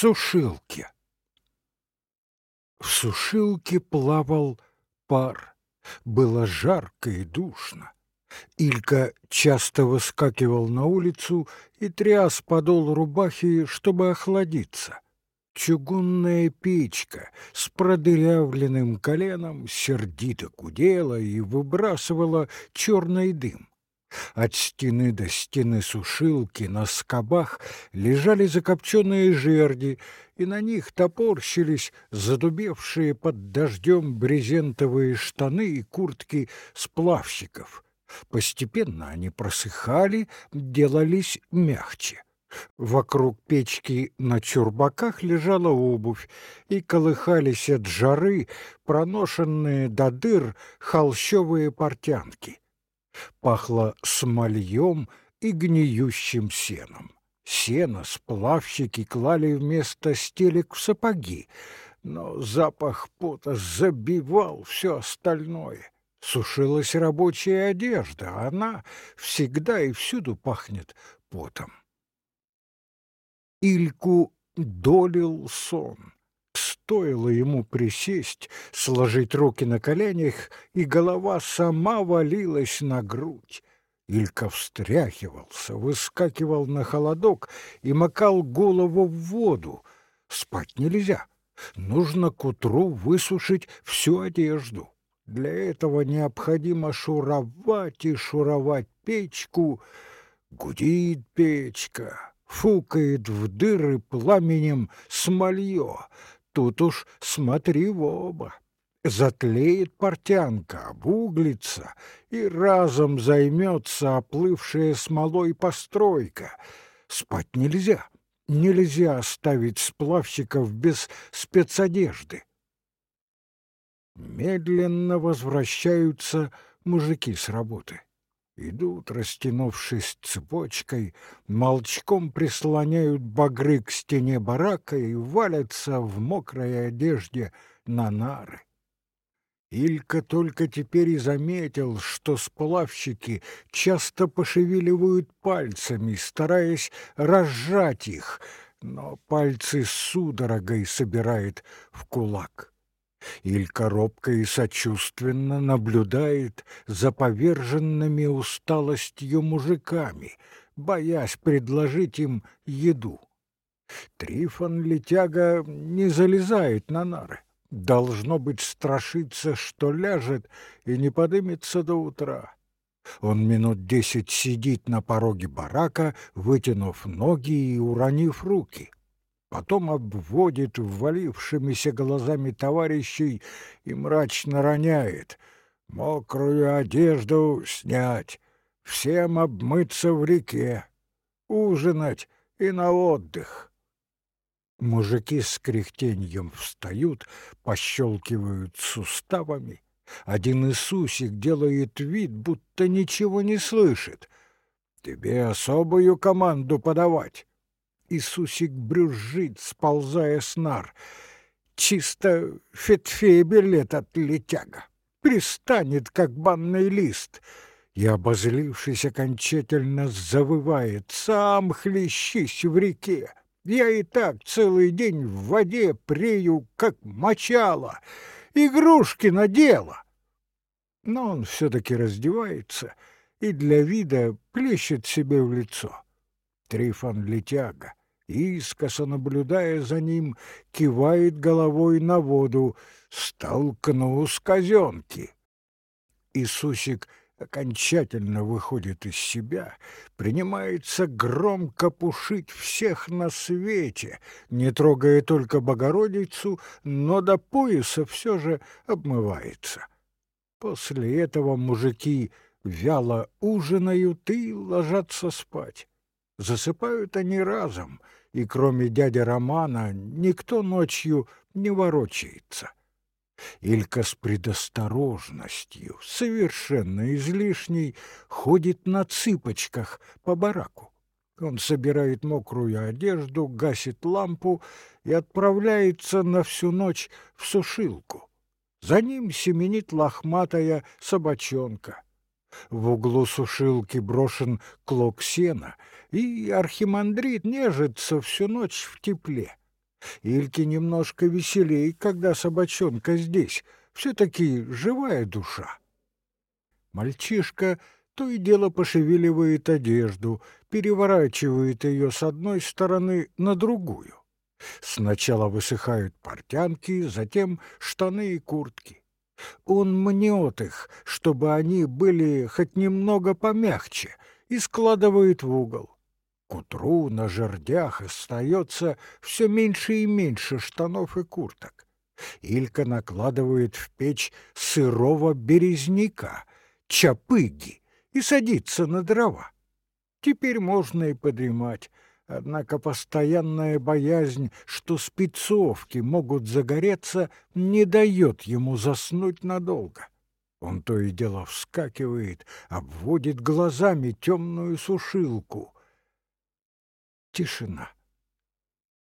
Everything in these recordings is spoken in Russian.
сушилке. В сушилке плавал пар. Было жарко и душно. Илька часто выскакивал на улицу и тряс подол рубахи, чтобы охладиться. Чугунная печка с продырявленным коленом сердито гудела и выбрасывала черный дым. От стены до стены сушилки на скобах лежали закопченные жерди, и на них топорщились задубевшие под дождем брезентовые штаны и куртки сплавщиков. Постепенно они просыхали, делались мягче. Вокруг печки на чурбаках лежала обувь, и колыхались от жары проношенные до дыр холщовые портянки пахло смольем и гниющим сеном. Сено сплавщики клали вместо стелек в сапоги, но запах пота забивал все остальное. Сушилась рабочая одежда, а она всегда и всюду пахнет потом. Ильку долил сон. Стоило ему присесть, сложить руки на коленях, и голова сама валилась на грудь. Илька встряхивался, выскакивал на холодок и макал голову в воду. Спать нельзя. Нужно к утру высушить всю одежду. Для этого необходимо шуровать и шуровать печку. Гудит печка, фукает в дыры пламенем смолье, Тут уж смотри в оба. Затлеет портянка, обуглится, и разом займется оплывшая смолой постройка. Спать нельзя. Нельзя оставить сплавщиков без спецодежды. Медленно возвращаются мужики с работы. Идут, растянувшись цепочкой, молчком прислоняют багры к стене барака и валятся в мокрой одежде на нары. Илька только теперь и заметил, что сплавщики часто пошевеливают пальцами, стараясь разжать их, но пальцы судорогой собирает в кулак. Илька робко и сочувственно наблюдает за поверженными усталостью мужиками, боясь предложить им еду. Трифон Летяга не залезает на нары. Должно быть, страшится, что ляжет и не подымется до утра. Он минут десять сидит на пороге барака, вытянув ноги и уронив руки потом обводит ввалившимися глазами товарищей и мрачно роняет. Мокрую одежду снять, всем обмыться в реке, ужинать и на отдых. Мужики с кряхтеньем встают, пощелкивают суставами. Один Иисусик делает вид, будто ничего не слышит. Тебе особую команду подавать. Иисусик брюзжит, сползая с нар. Чисто фетфебель этот летяга. Пристанет, как банный лист. И, обозлившись, окончательно завывает. Сам хлещись в реке. Я и так целый день в воде прею, как мочало. Игрушки надела. Но он все-таки раздевается и для вида плещет себе в лицо. Трифон Летяга искоса наблюдая за ним, кивает головой на воду. «Столкну с казенки!» Иисусик окончательно выходит из себя, принимается громко пушить всех на свете, не трогая только Богородицу, но до пояса все же обмывается. После этого мужики вяло ужинают и ложатся спать. Засыпают они разом — и кроме дяди Романа никто ночью не ворочается. Илька с предосторожностью, совершенно излишней, ходит на цыпочках по бараку. Он собирает мокрую одежду, гасит лампу и отправляется на всю ночь в сушилку. За ним семенит лохматая собачонка. В углу сушилки брошен клок сена — и архимандрит нежится всю ночь в тепле. Ильке немножко веселей, когда собачонка здесь, все-таки живая душа. Мальчишка то и дело пошевеливает одежду, переворачивает ее с одной стороны на другую. Сначала высыхают портянки, затем штаны и куртки. Он мнет их, чтобы они были хоть немного помягче, и складывает в угол. К утру на жердях остается все меньше и меньше штанов и курток. Илька накладывает в печь сырого березняка, чапыги, и садится на дрова. Теперь можно и подремать, однако постоянная боязнь, что спецовки могут загореться, не дает ему заснуть надолго. Он то и дело вскакивает, обводит глазами темную сушилку — Тишина.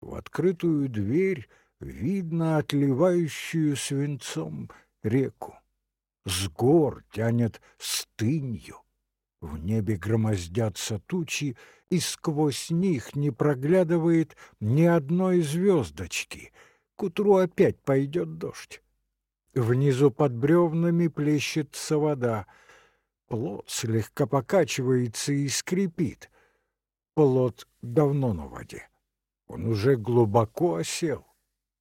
В открытую дверь видно отливающую свинцом реку. С гор тянет стынью. В небе громоздятся тучи, и сквозь них не проглядывает ни одной звездочки. К утру опять пойдет дождь. Внизу под бревнами плещется вода. Плот слегка покачивается и скрипит. Плот давно на воде. Он уже глубоко осел.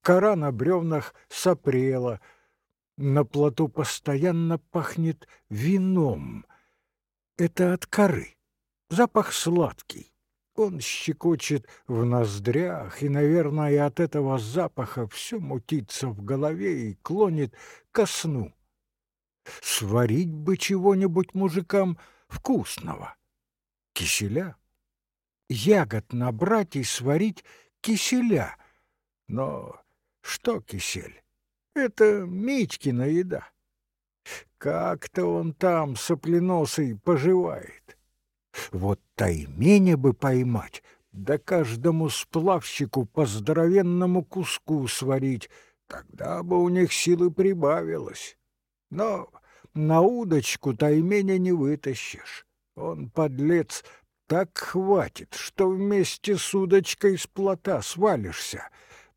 Кора на бревнах сопрела. На плоту постоянно пахнет вином. Это от коры. Запах сладкий. Он щекочет в ноздрях, и, наверное, от этого запаха все мутится в голове и клонит ко сну. Сварить бы чего-нибудь мужикам вкусного. Киселя? ягод набрать и сварить киселя. Но что кисель? Это Митькина еда. Как-то он там, сопленосый, поживает. Вот тайменя бы поймать, да каждому сплавщику по здоровенному куску сварить, тогда бы у них силы прибавилось. Но на удочку тайменя не вытащишь. Он, подлец, так хватит, что вместе с удочкой с плота свалишься,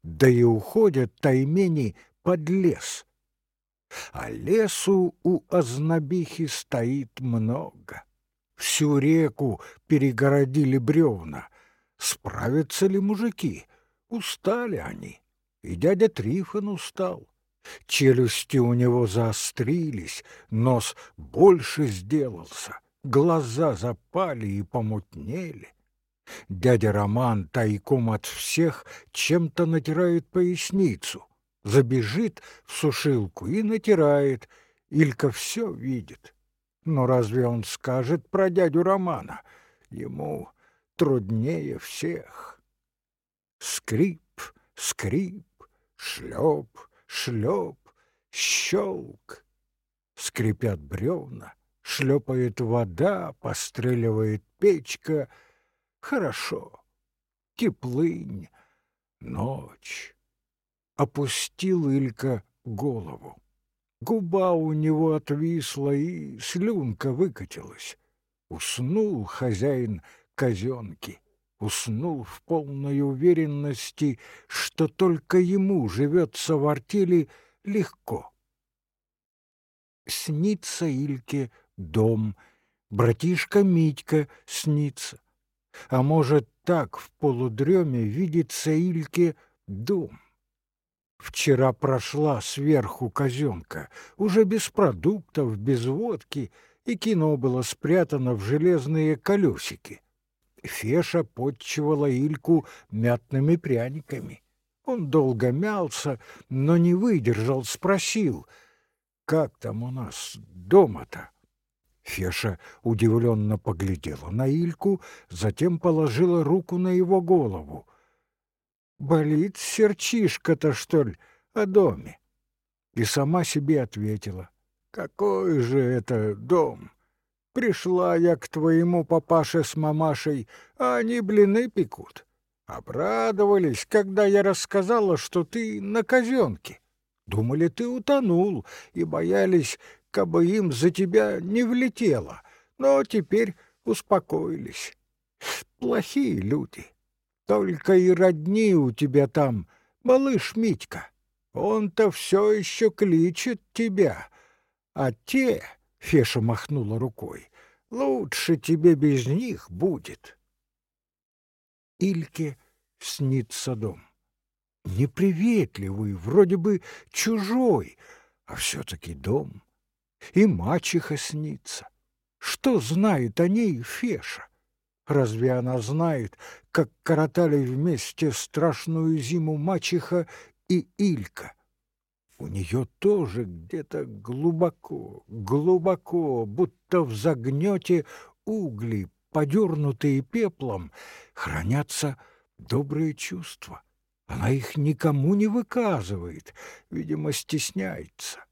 да и уходят таймени под лес. А лесу у ознобихи стоит много. Всю реку перегородили бревна. Справятся ли мужики? Устали они. И дядя Трифон устал. Челюсти у него заострились, нос больше сделался глаза запали и помутнели. Дядя Роман тайком от всех чем-то натирает поясницу, забежит в сушилку и натирает. Илька все видит. Но разве он скажет про дядю Романа? Ему труднее всех. Скрип, скрип, шлеп, шлеп, щелк. Скрипят бревна, шлепает вода, постреливает печка. Хорошо, теплынь, ночь. Опустил Илька голову. Губа у него отвисла, и слюнка выкатилась. Уснул хозяин казенки, уснул в полной уверенности, что только ему живется в артели легко. Снится Ильке дом, братишка Митька снится. А может, так в полудреме видится Ильке дом. Вчера прошла сверху казенка, уже без продуктов, без водки, и кино было спрятано в железные колесики. Феша подчивала Ильку мятными пряниками. Он долго мялся, но не выдержал, спросил, «Как там у нас дома-то?» Феша удивленно поглядела на Ильку, затем положила руку на его голову. «Болит серчишка-то, что ли, о доме?» И сама себе ответила. «Какой же это дом? Пришла я к твоему папаше с мамашей, а они блины пекут. Обрадовались, когда я рассказала, что ты на казенке. Думали, ты утонул, и боялись, кабы им за тебя не влетело, но теперь успокоились. Плохие люди. Только и родни у тебя там Малыш Митька, он-то все еще кличет тебя, а те, — Феша махнула рукой, — лучше тебе без них будет. Ильке снится дом. Неприветливый, вроде бы чужой, а все-таки дом. И мачеха снится. Что знает о ней Феша? Разве она знает, как коротали вместе страшную зиму мачеха и Илька? У нее тоже где-то глубоко, глубоко, будто в загнете угли, подернутые пеплом, хранятся добрые чувства. Она их никому не выказывает, видимо, стесняется.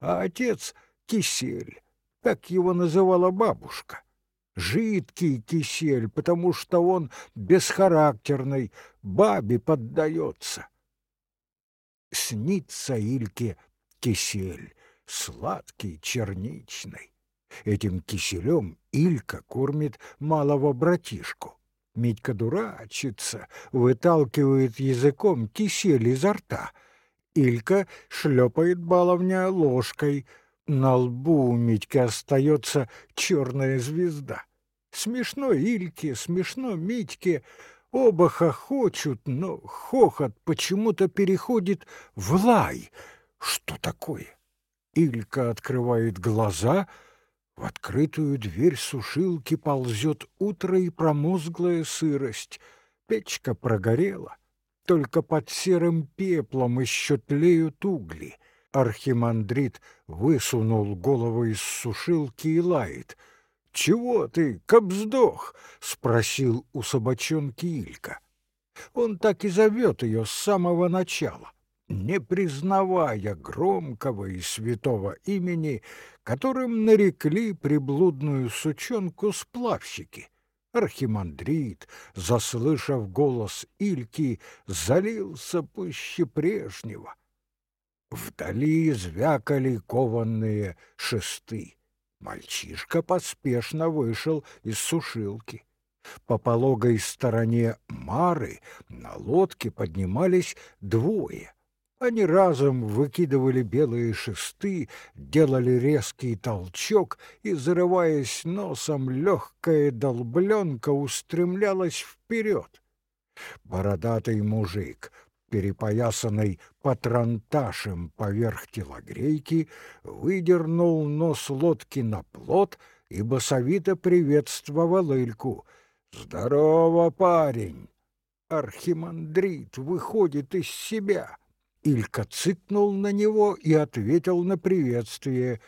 А отец — кисель, так его называла бабушка. Жидкий кисель, потому что он бесхарактерный, бабе поддается. Снится Ильке кисель, сладкий, черничный. Этим киселем Илька кормит малого братишку. Митька дурачится, выталкивает языком кисель изо рта. Илька шлепает баловня ложкой. На лбу у Митьки остается черная звезда. Смешно Ильке, смешно Митьке. Оба хохочут, но хохот почему-то переходит в лай. Что такое? Илька открывает глаза — в открытую дверь сушилки ползет утро и промозглая сырость. Печка прогорела, только под серым пеплом еще тлеют угли. Архимандрит высунул голову из сушилки и лает. «Чего ты, кобздох?» — спросил у собачонки Илька. Он так и зовет ее с самого начала не признавая громкого и святого имени, которым нарекли приблудную сучонку сплавщики. Архимандрит, заслышав голос Ильки, залился пуще прежнего. Вдали звякали кованные шесты. Мальчишка поспешно вышел из сушилки. По пологой стороне Мары на лодке поднимались двое — они разом выкидывали белые шесты, делали резкий толчок, и, зарываясь носом, легкая долбленка устремлялась вперед. Бородатый мужик, перепоясанный патронташем поверх телогрейки, выдернул нос лодки на плот и басовито приветствовал Ильку. «Здорово, парень!» Архимандрит выходит из себя. Илька цыкнул на него и ответил на приветствие.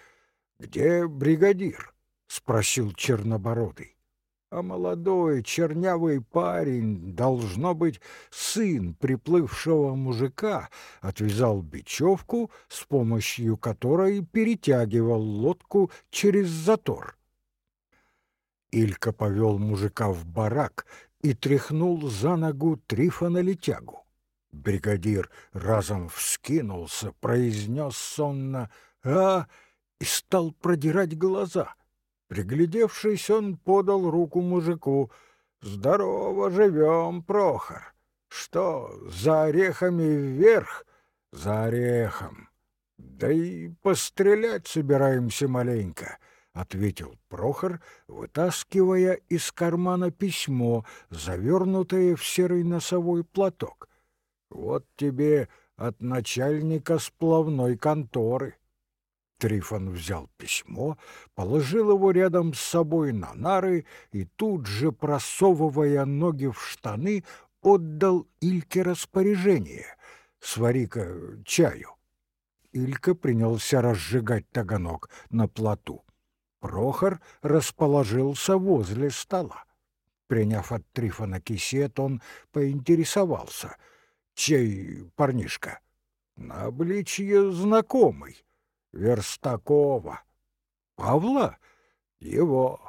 «Где бригадир?» — спросил Чернобородый. А молодой чернявый парень, должно быть, сын приплывшего мужика, отвязал бечевку, с помощью которой перетягивал лодку через затор. Илька повел мужика в барак и тряхнул за ногу Трифона летягу. Бригадир разом вскинулся, произнес сонно «А!» и стал продирать глаза. Приглядевшись, он подал руку мужику. «Здорово живем, Прохор! Что, за орехами вверх?» «За орехом!» «Да и пострелять собираемся маленько», — ответил Прохор, вытаскивая из кармана письмо, завернутое в серый носовой платок. Вот тебе от начальника сплавной конторы. Трифон взял письмо, положил его рядом с собой на нары и тут же, просовывая ноги в штаны, отдал Ильке распоряжение. «Свари-ка чаю». Илька принялся разжигать таганок на плоту. Прохор расположился возле стола. Приняв от Трифона кисет, он поинтересовался — Чей парнишка? На обличье знакомый. Верстакова. Павла? Его.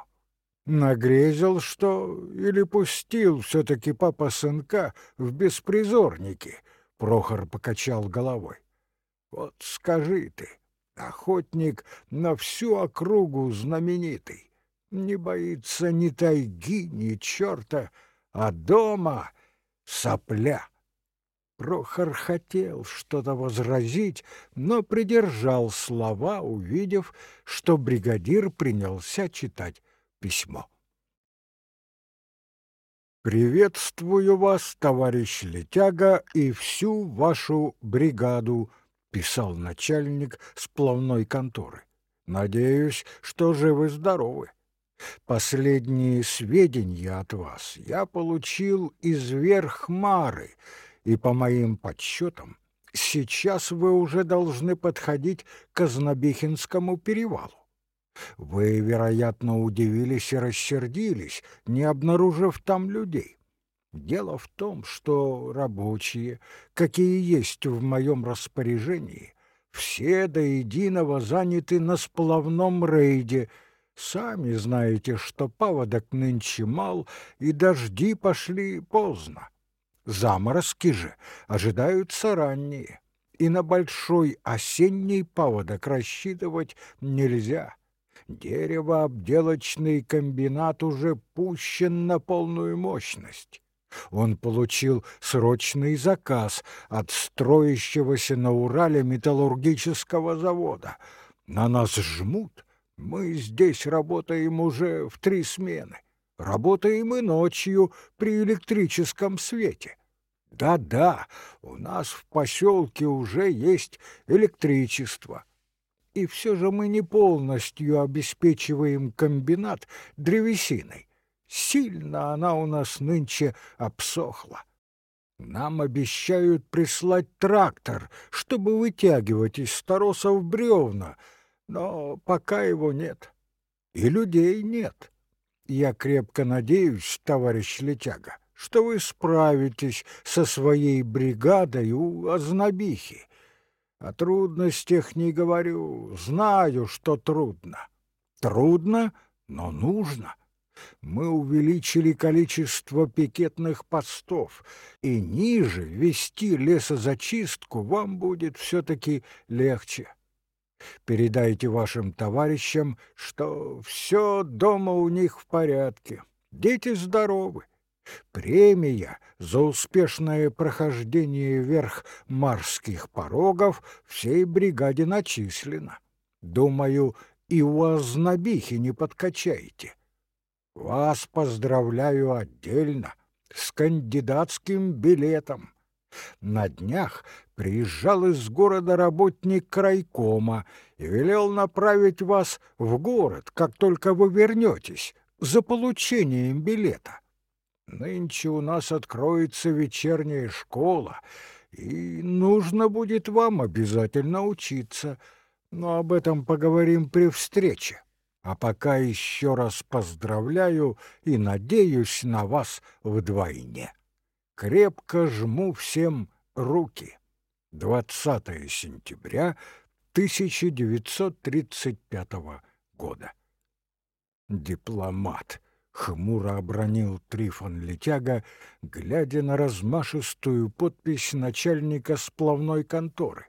Нагрезил, что или пустил все-таки папа сынка в беспризорники. Прохор покачал головой. Вот скажи ты, охотник на всю округу знаменитый, не боится ни тайги, ни черта, а дома сопля. Прохор хотел что-то возразить, но придержал слова, увидев, что бригадир принялся читать письмо. «Приветствую вас, товарищ Летяга, и всю вашу бригаду», — писал начальник сплавной конторы. «Надеюсь, что живы-здоровы. Последние сведения от вас я получил из Верхмары, и, по моим подсчетам, сейчас вы уже должны подходить к Ознобихинскому перевалу. Вы, вероятно, удивились и рассердились, не обнаружив там людей. Дело в том, что рабочие, какие есть в моем распоряжении, все до единого заняты на сплавном рейде. Сами знаете, что паводок нынче мал, и дожди пошли поздно. Заморозки же ожидаются ранние, и на большой осенний паводок рассчитывать нельзя. Деревообделочный комбинат уже пущен на полную мощность. Он получил срочный заказ от строящегося на Урале металлургического завода. На нас жмут. Мы здесь работаем уже в три смены. Работаем и ночью при электрическом свете. Да-да, у нас в поселке уже есть электричество и все же мы не полностью обеспечиваем комбинат древесиной. Сильно она у нас нынче обсохла. Нам обещают прислать трактор, чтобы вытягивать из старосов бревна, но пока его нет. И людей нет. Я крепко надеюсь, товарищ Летяга, что вы справитесь со своей бригадой у Ознобихи о трудностях не говорю, знаю, что трудно. Трудно, но нужно. Мы увеличили количество пикетных постов, и ниже вести лесозачистку вам будет все-таки легче. Передайте вашим товарищам, что все дома у них в порядке, дети здоровы, Премия за успешное прохождение вверх марских порогов всей бригаде начислена. Думаю, и у Ознобихи не подкачаете. Вас поздравляю отдельно с кандидатским билетом. На днях приезжал из города работник крайкома и велел направить вас в город, как только вы вернетесь, за получением билета. Нынче у нас откроется вечерняя школа, и нужно будет вам обязательно учиться, но об этом поговорим при встрече. А пока еще раз поздравляю и надеюсь на вас вдвойне. Крепко жму всем руки. 20 сентября 1935 года. Дипломат. Хмуро обронил Трифон Летяга, глядя на размашистую подпись начальника сплавной конторы.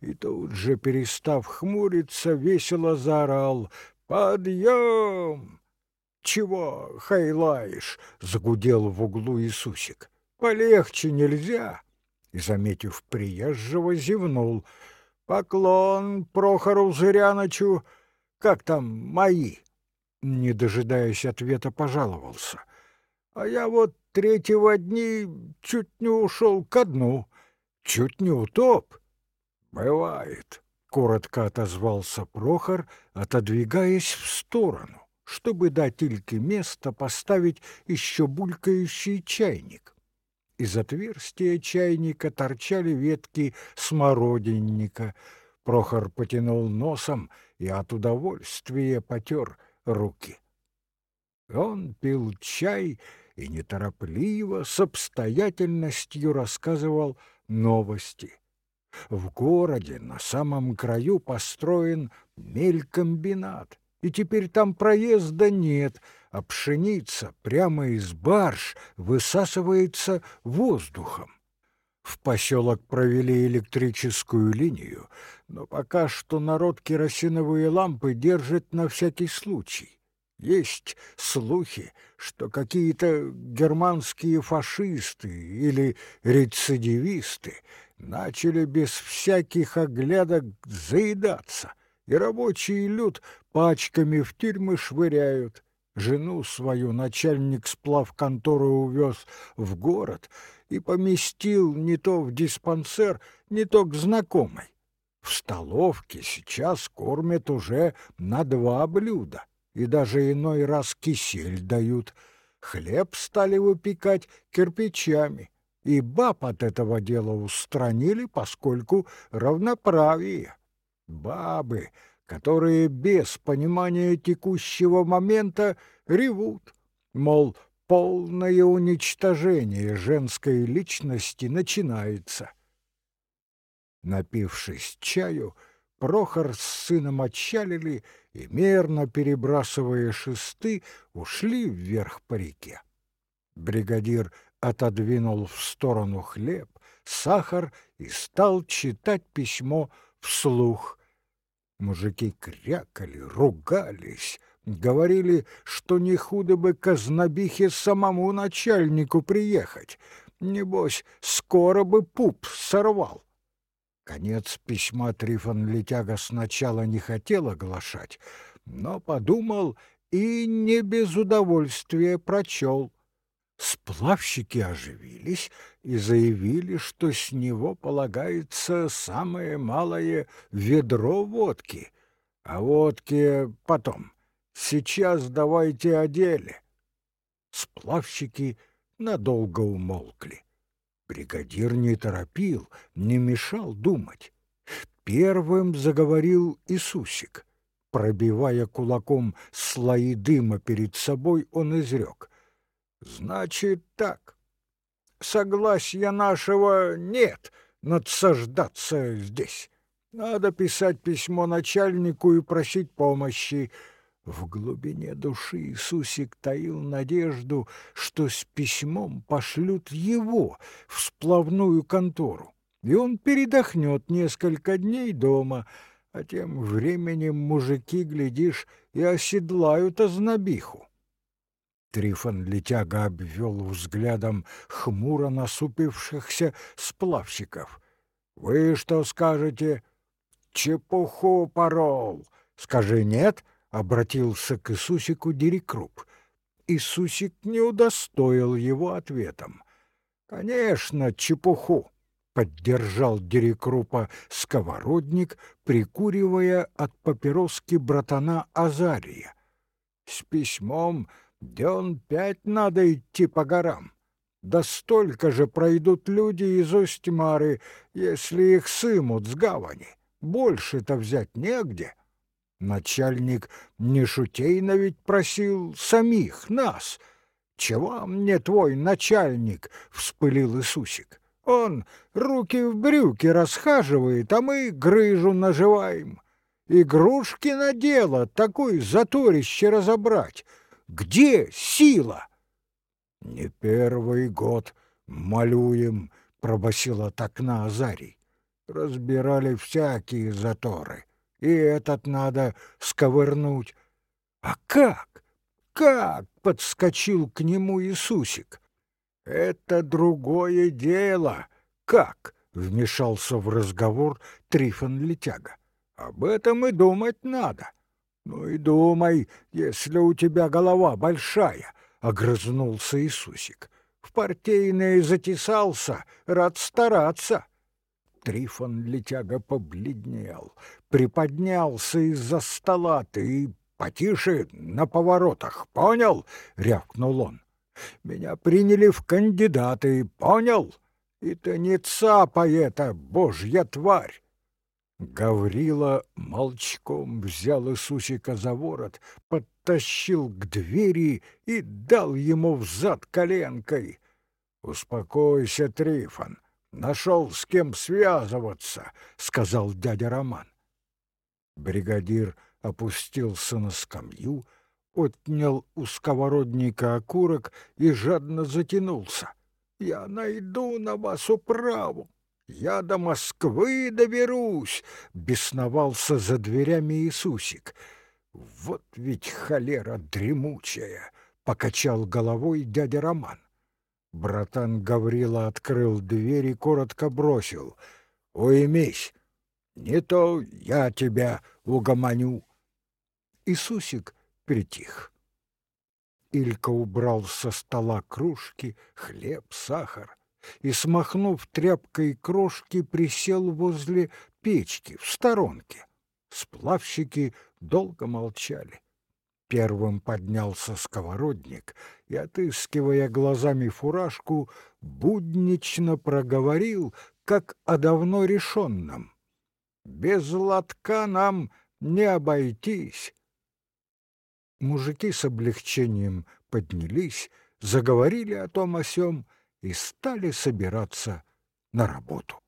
И тут же, перестав хмуриться, весело заорал «Подъем!» «Чего хайлаешь?» — загудел в углу Иисусик. «Полегче нельзя!» И, заметив приезжего, зевнул. «Поклон Прохору Зыряночу! Как там мои?» не дожидаясь ответа, пожаловался. А я вот третьего дни чуть не ушел ко дну, чуть не утоп. Бывает, — коротко отозвался Прохор, отодвигаясь в сторону, чтобы дать Ильке место поставить еще булькающий чайник. Из отверстия чайника торчали ветки смородинника. Прохор потянул носом и от удовольствия потер руки. Он пил чай и неторопливо, с обстоятельностью рассказывал новости. В городе на самом краю построен мелькомбинат, и теперь там проезда нет, а пшеница прямо из барж высасывается воздухом. В поселок провели электрическую линию, но пока что народ керосиновые лампы держит на всякий случай. Есть слухи, что какие-то германские фашисты или рецидивисты начали без всяких оглядок заедаться, и рабочий люд пачками в тюрьмы швыряют. Жену свою начальник сплав конторы увез в город и поместил не то в диспансер, не то к знакомой. В столовке сейчас кормят уже на два блюда и даже иной раз кисель дают. Хлеб стали выпекать кирпичами, и баб от этого дела устранили, поскольку равноправие. Бабы, которые без понимания текущего момента ревут, мол, полное уничтожение женской личности начинается. Напившись чаю, Прохор с сыном отчалили и, мерно перебрасывая шесты, ушли вверх по реке. Бригадир отодвинул в сторону хлеб, сахар и стал читать письмо вслух. Мужики крякали, ругались, говорили, что не худо бы казнобихе самому начальнику приехать. Небось, скоро бы пуп сорвал. Конец письма Трифон Летяга сначала не хотел оглашать, но подумал и не без удовольствия прочел. Сплавщики оживились и заявили, что с него полагается самое малое ведро водки, а водки потом. Сейчас давайте о деле. Сплавщики надолго умолкли. Бригадир не торопил, не мешал думать. Первым заговорил Иисусик. Пробивая кулаком слои дыма перед собой, он изрек. «Значит так. Согласия нашего нет надсаждаться здесь. Надо писать письмо начальнику и просить помощи. В глубине души Иисусик таил надежду, что с письмом пошлют его в сплавную контору, и он передохнет несколько дней дома, а тем временем мужики, глядишь, и оседлают ознобиху. Трифон летяга обвел взглядом хмуро насупившихся сплавщиков. «Вы что скажете?» «Чепуху порол! Скажи нет!» — обратился к Иисусику Дерекруп. Иисусик не удостоил его ответом. «Конечно, чепуху!» — поддержал Дерекрупа сковородник, прикуривая от папироски братана Азария. «С письмом дён пять надо идти по горам. Да столько же пройдут люди из Остьмары, если их сымут с гавани. Больше-то взять негде». Начальник не шутейно ведь просил самих нас. «Чего мне твой начальник?» — вспылил Иисусик. «Он руки в брюки расхаживает, а мы грыжу наживаем. Игрушки на дело такой заторище разобрать. Где сила?» «Не первый год малюем», — пробасил от окна Азарий. «Разбирали всякие заторы и этот надо сковырнуть. А как? Как? Подскочил к нему Иисусик. Это другое дело. Как? Вмешался в разговор Трифон Летяга. Об этом и думать надо. Ну и думай, если у тебя голова большая, огрызнулся Иисусик. В партийные затесался, рад стараться. Трифон Летяга побледнел, приподнялся из-за стола. «Ты потише на поворотах, понял?» — рявкнул он. «Меня приняли в кандидаты, понял? И ты не цапай это, божья тварь!» Гаврила молчком взял Иисусика за ворот, подтащил к двери и дал ему взад коленкой. «Успокойся, Трифон, нашел с кем связываться», — сказал дядя Роман. Бригадир опустился на скамью, отнял у сковородника окурок и жадно затянулся. «Я найду на вас управу! Я до Москвы доберусь!» — бесновался за дверями Иисусик. Вот ведь холера дремучая, покачал головой дядя Роман. Братан Гаврила открыл дверь и коротко бросил: "Уймись, не то я тебя угомоню". Иисусик притих. Илька убрал со стола кружки, хлеб, сахар и, смахнув тряпкой крошки, присел возле печки в сторонке. Сплавщики долго молчали. Первым поднялся сковородник и, отыскивая глазами фуражку, буднично проговорил, как о давно решенном. «Без лотка нам не обойтись!» Мужики с облегчением поднялись, заговорили о том о сём и стали собираться на работу.